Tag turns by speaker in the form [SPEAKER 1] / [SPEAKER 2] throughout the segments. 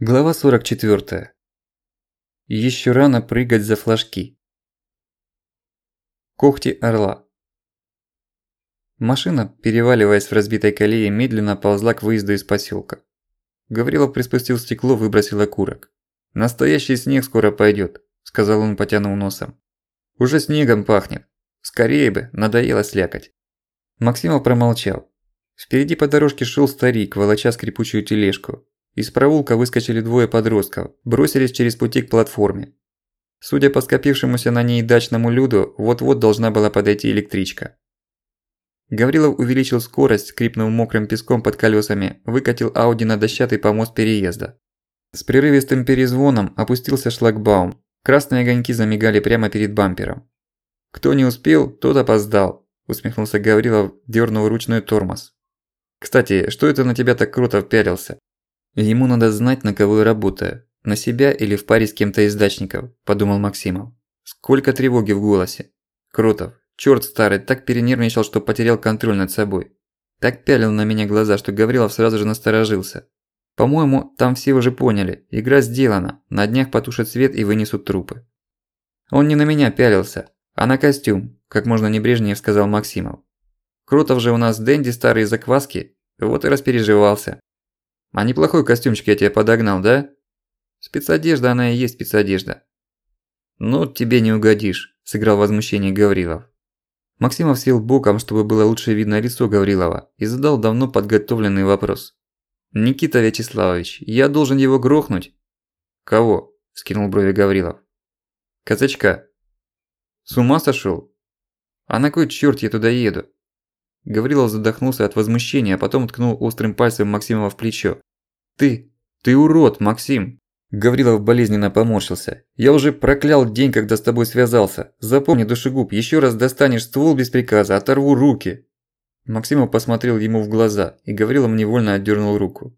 [SPEAKER 1] Глава 44. Еще рано прыгать за флажки. Когти орла. Машина, переваливаясь в разбитой колее, медленно ползла к выезду из поселка. Гаврилов приспустил стекло, выбросил окурок. «Настоящий снег скоро пойдет, сказал он, потянув носом. «Уже снегом пахнет. Скорее бы, надоело слякать». Максимов промолчал. Впереди по дорожке шел старик, волоча скрипучую тележку. Из проулка выскочили двое подростков, бросились через пути к платформе. Судя по скопившемуся на ней дачному люду, вот-вот должна была подойти электричка. Гаврилов увеличил скорость, скрипнув мокрым песком под колесами, выкатил Ауди на дощатый помост переезда. С прерывистым перезвоном опустился шлагбаум. Красные огоньки замигали прямо перед бампером. «Кто не успел, тот опоздал», – усмехнулся Гаврилов, дёрнув ручной тормоз. «Кстати, что это на тебя так круто впялился?» Ему надо знать, на кого я работаю. На себя или в паре с кем-то из дачников, подумал Максимов. Сколько тревоги в голосе. Крутов, чёрт старый, так перенервничал, что потерял контроль над собой. Так пялил на меня глаза, что Гаврилов сразу же насторожился. По-моему, там все уже поняли, игра сделана, на днях потушат свет и вынесут трупы. Он не на меня пялился, а на костюм, как можно небрежнее сказал Максимов. Крутов же у нас Дэнди старые закваски, вот и распереживался. А неплохой костюмчик я тебе подогнал, да? Спецодежда она и есть спецодежда. Ну, тебе не угодишь, сыграл возмущение Гаврилов. Максимов сел боком, чтобы было лучше видно лицо Гаврилова, и задал давно подготовленный вопрос. «Никита Вячеславович, я должен его грохнуть?» «Кого?» – скинул брови Гаврилов. «Казачка». «С ума сошёл? А на кой чёрт я туда еду?» Гаврилов задохнулся от возмущения, а потом ткнул острым пальцем Максимова в плечо. «Ты! Ты урод, Максим!» Гаврилов болезненно поморщился. «Я уже проклял день, когда с тобой связался. Запомни, душегуб, еще раз достанешь ствол без приказа, оторву руки!» Максимов посмотрел ему в глаза, и Гаврилов невольно отдернул руку.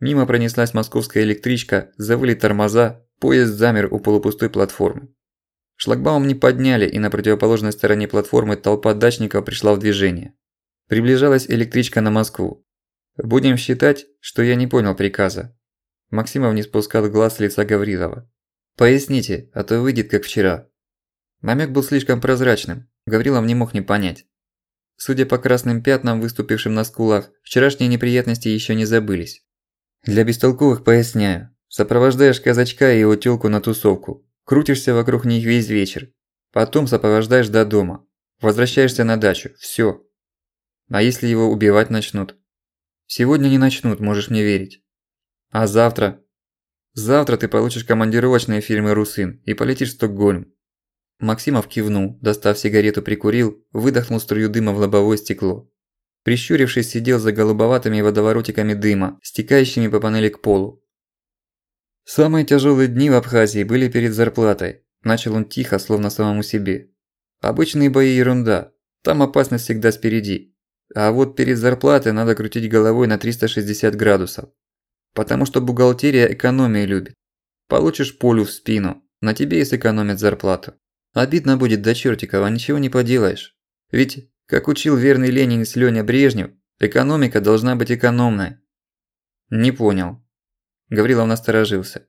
[SPEAKER 1] Мимо пронеслась московская электричка, завыли тормоза, поезд замер у полупустой платформы. Шлагбаум не подняли, и на противоположной стороне платформы толпа дачников пришла в движение. Приближалась электричка на Москву. Будем считать, что я не понял приказа. Максимов не спускал глаз с лица Гаврилова. Поясните, а то выйдет как вчера. Намек был слишком прозрачным, Гаврилов не мог не понять. Судя по красным пятнам, выступившим на скулах, вчерашние неприятности еще не забылись. Для бестолковых поясняю. Сопровождаешь казачка и его тёлку на тусовку. Крутишься вокруг них весь вечер. Потом сопровождаешь до дома. Возвращаешься на дачу. Всё. А если его убивать начнут? Сегодня не начнут, можешь мне верить. А завтра? Завтра ты получишь командировочные фильмы «Русин» и полетишь в Стокгольм. Максимов кивнул, достав сигарету, прикурил, выдохнул струю дыма в лобовое стекло. Прищурившись, сидел за голубоватыми водоворотиками дыма, стекающими по панели к полу. Самые тяжелые дни в Абхазии были перед зарплатой. Начал он тихо, словно самому себе. Обычные бои ерунда. Там опасность всегда спереди. А вот перед зарплатой надо крутить головой на 360 градусов. Потому что бухгалтерия экономии любит. Получишь полю в спину, на тебе и сэкономят зарплату. Обидно будет до чертикова, ничего не поделаешь. Ведь, как учил верный ленинец Лёня Брежнев, экономика должна быть экономной. Не понял. Гаврилов насторожился.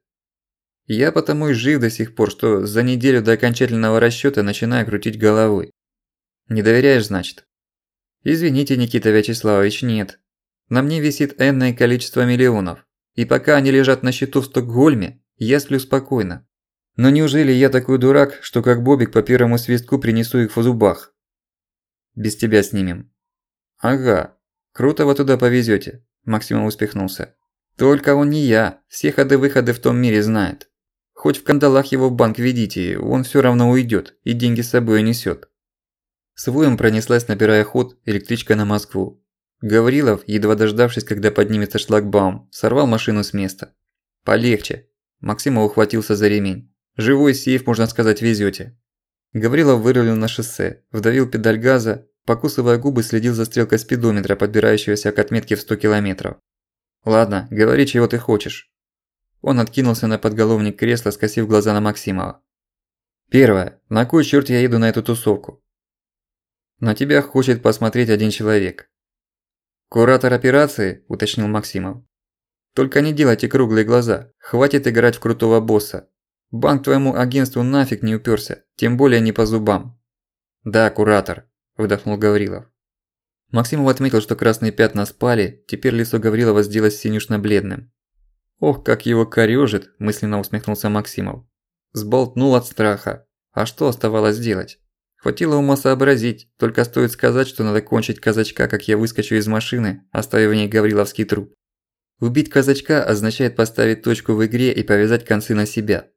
[SPEAKER 1] Я потому и жив до сих пор, что за неделю до окончательного расчёта начинаю крутить головой. Не доверяешь, значит? Извините, Никита Вячеславович, нет. На мне висит энное количество миллионов. И пока они лежат на счету в Стокгольме, я сплю спокойно. Но неужели я такой дурак, что как Бобик по первому свистку принесу их в зубах? Без тебя снимем. Ага. Круто вы туда повезёте. Максимум успехнулся. Только он не я. Все ходы-выходы в том мире знает. Хоть в кандалах его в банк ведите, он всё равно уйдёт и деньги с собой несёт. С воем пронеслась, набирая ход, электричка на Москву. Гаврилов, едва дождавшись, когда поднимется шлагбаум, сорвал машину с места. «Полегче». Максимов ухватился за ремень. «Живой сейф, можно сказать, везёте». Гаврилов вырулил на шоссе, вдавил педаль газа, покусывая губы, следил за стрелкой спидометра, подбирающегося к отметке в 100 километров. «Ладно, говори, чего ты хочешь». Он откинулся на подголовник кресла, скосив глаза на Максимова. «Первое. На кой чёрт я еду на эту тусовку? На тебя хочет посмотреть один человек. Куратор операции, уточнил Максимов. Только не делайте круглые глаза, хватит играть в крутого босса. Банк твоему агентству нафиг не уперся, тем более не по зубам. Да, куратор, выдохнул Гаврилов. Максимов отметил, что красные пятна спали, теперь лицо Гаврилова сделалось синюшно-бледным. «Ох, как его корёжит!» – мысленно усмехнулся Максимов. Сболтнул от страха. А что оставалось делать? Хватило ума сообразить, только стоит сказать, что надо кончить казачка, как я выскочу из машины, оставив в ней Гавриловский труп. Убить казачка означает поставить точку в игре и повязать концы на себя.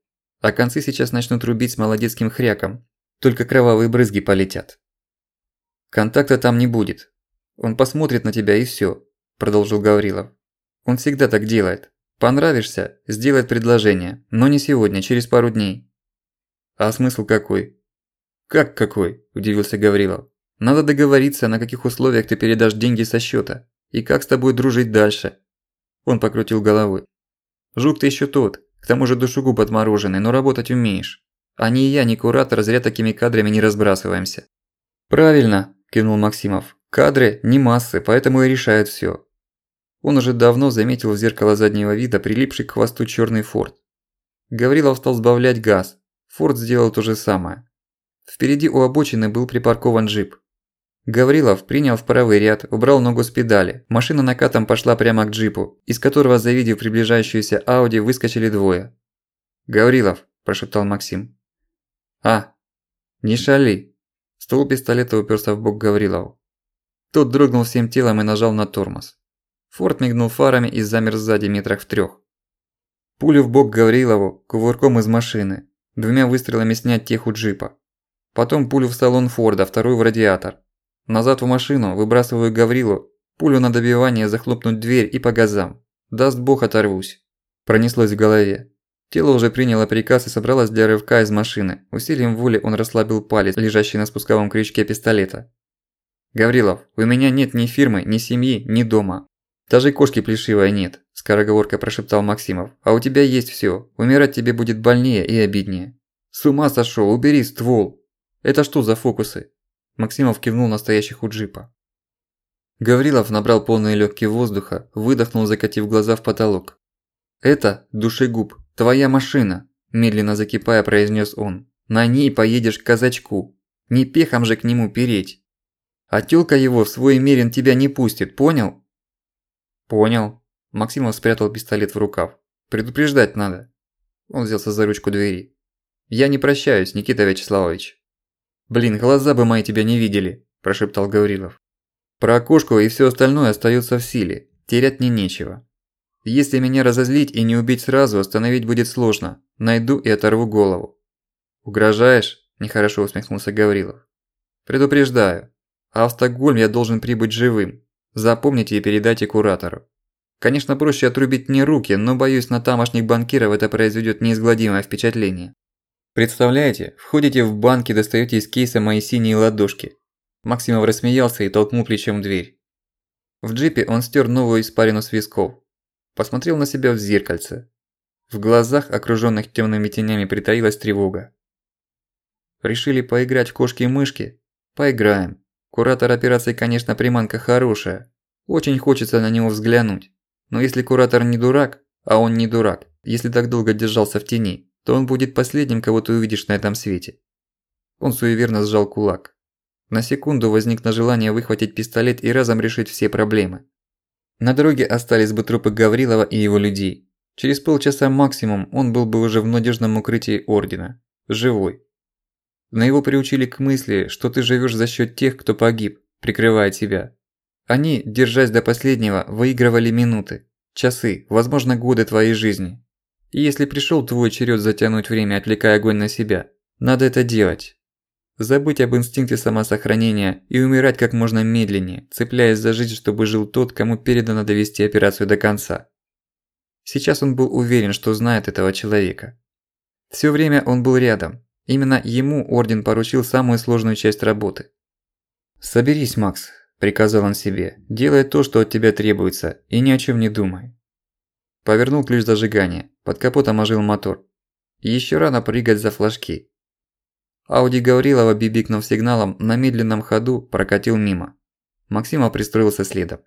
[SPEAKER 1] А концы сейчас начнут рубить с молодецким хряком. Только кровавые брызги полетят. Контакта там не будет. Он посмотрит на тебя и всё, продолжил Гаврилов. Он всегда так делает. Понравишься – сделает предложение, но не сегодня, через пару дней. А смысл какой? Как какой? – удивился Гаврилов. Надо договориться, на каких условиях ты передашь деньги со счета и как с тобой дружить дальше. Он покрутил головой. Жук ты ещё тот, к тому же душегуб отмороженный, но работать умеешь. А ни я, ни куратор зря такими кадрами не разбрасываемся. Правильно, кивнул Максимов. Кадры не массы, поэтому и решают всё. Он уже давно заметил в зеркало заднего вида прилипший к хвосту чёрный форт. Гаврилов стал сбавлять газ. Форд сделал то же самое. Впереди у обочины был припаркован джип. Гаврилов принял в правый ряд, убрал ногу с педали. Машина накатом пошла прямо к джипу, из которого, завидев приближающуюся Ауди, выскочили двое. «Гаврилов», – прошептал Максим. «А, не шали». Ствол пистолета уперся в бок Гаврилову. Тот дрогнул всем телом и нажал на тормоз. Форд мигнул фарами и замер сзади метрах в трёх. Пулю в бок Гаврилову, кувырком из машины, двумя выстрелами снять тех у джипа. Потом пулю в салон Форда, вторую в радиатор. Назад в машину, выбрасываю Гаврилу, пулю на добивание, захлопнуть дверь и по газам. Даст бог оторвусь. Пронеслось в голове. Тело уже приняло приказ и собралось для рывка из машины. Усилием воли он расслабил палец, лежащий на спусковом крючке пистолета. «Гаврилов, у меня нет ни фирмы, ни семьи, ни дома. «Даже кошки плешивой нет», – скороговоркой прошептал Максимов. «А у тебя есть всё. Умирать тебе будет больнее и обиднее». «С ума сошёл, убери ствол!» «Это что за фокусы?» Максимов кивнул настоящих у джипа. Гаврилов набрал полные легкие воздуха, выдохнул, закатив глаза в потолок. «Это, душегуб, твоя машина», – медленно закипая произнес он. «На ней поедешь к казачку. Не пехом же к нему переть. А тёлка его в свой мерин тебя не пустит, понял?» «Понял». Максимов спрятал пистолет в рукав. «Предупреждать надо». Он взялся за ручку двери. «Я не прощаюсь, Никита Вячеславович». «Блин, глаза бы мои тебя не видели», – прошептал Гаврилов. «Про окошко и всё остальное остаётся в силе. Терять мне нечего. Если меня разозлить и не убить сразу, остановить будет сложно. Найду и оторву голову». «Угрожаешь?» – нехорошо усмехнулся Гаврилов. «Предупреждаю. А в Стокгольм я должен прибыть живым. Запомните и передайте куратору. Конечно, проще отрубить мне руки, но боюсь, на тамошних банкиров это произведёт неизгладимое впечатление. Представляете, входите в банк и достаёте из кейса мои синие ладошки. Максимов рассмеялся и толкнул плечом дверь. В джипе он стер новую испарину с висков. Посмотрел на себя в зеркальце. В глазах, окружённых тёмными тенями, притаилась тревога. Решили поиграть в кошки-мышки? Поиграем. Куратор операции, конечно, приманка хорошая. Очень хочется на него взглянуть. Но если куратор не дурак, а он не дурак, если так долго держался в тени, то он будет последним, кого ты увидишь на этом свете. Он суеверно сжал кулак. На секунду возникло желание выхватить пистолет и разом решить все проблемы. На дороге остались бы трупы Гаврилова и его людей. Через полчаса максимум он был бы уже в надежном укрытии Ордена. Живой. Но его приучили к мысли, что ты живешь за счет тех, кто погиб, прикрывая тебя. Они, держась до последнего, выигрывали минуты, часы, возможно, годы твоей жизни. И если пришел твой черед затянуть время, отвлекая огонь на себя, надо это делать. Забыть об инстинкте самосохранения и умирать как можно медленнее, цепляясь за жизнь, чтобы жил тот, кому передано довести операцию до конца. Сейчас он был уверен, что знает этого человека. Всё время он был рядом, Именно ему Орден поручил самую сложную часть работы. «Соберись, Макс», – приказал он себе, – «делай то, что от тебя требуется, и ни о чем не думай». Повернул ключ зажигания, под капотом ожил мотор. Еще рано прыгать за флажки. Ауди Гаврилова, бибикнув сигналом, на медленном ходу прокатил мимо. Максима пристроился следом.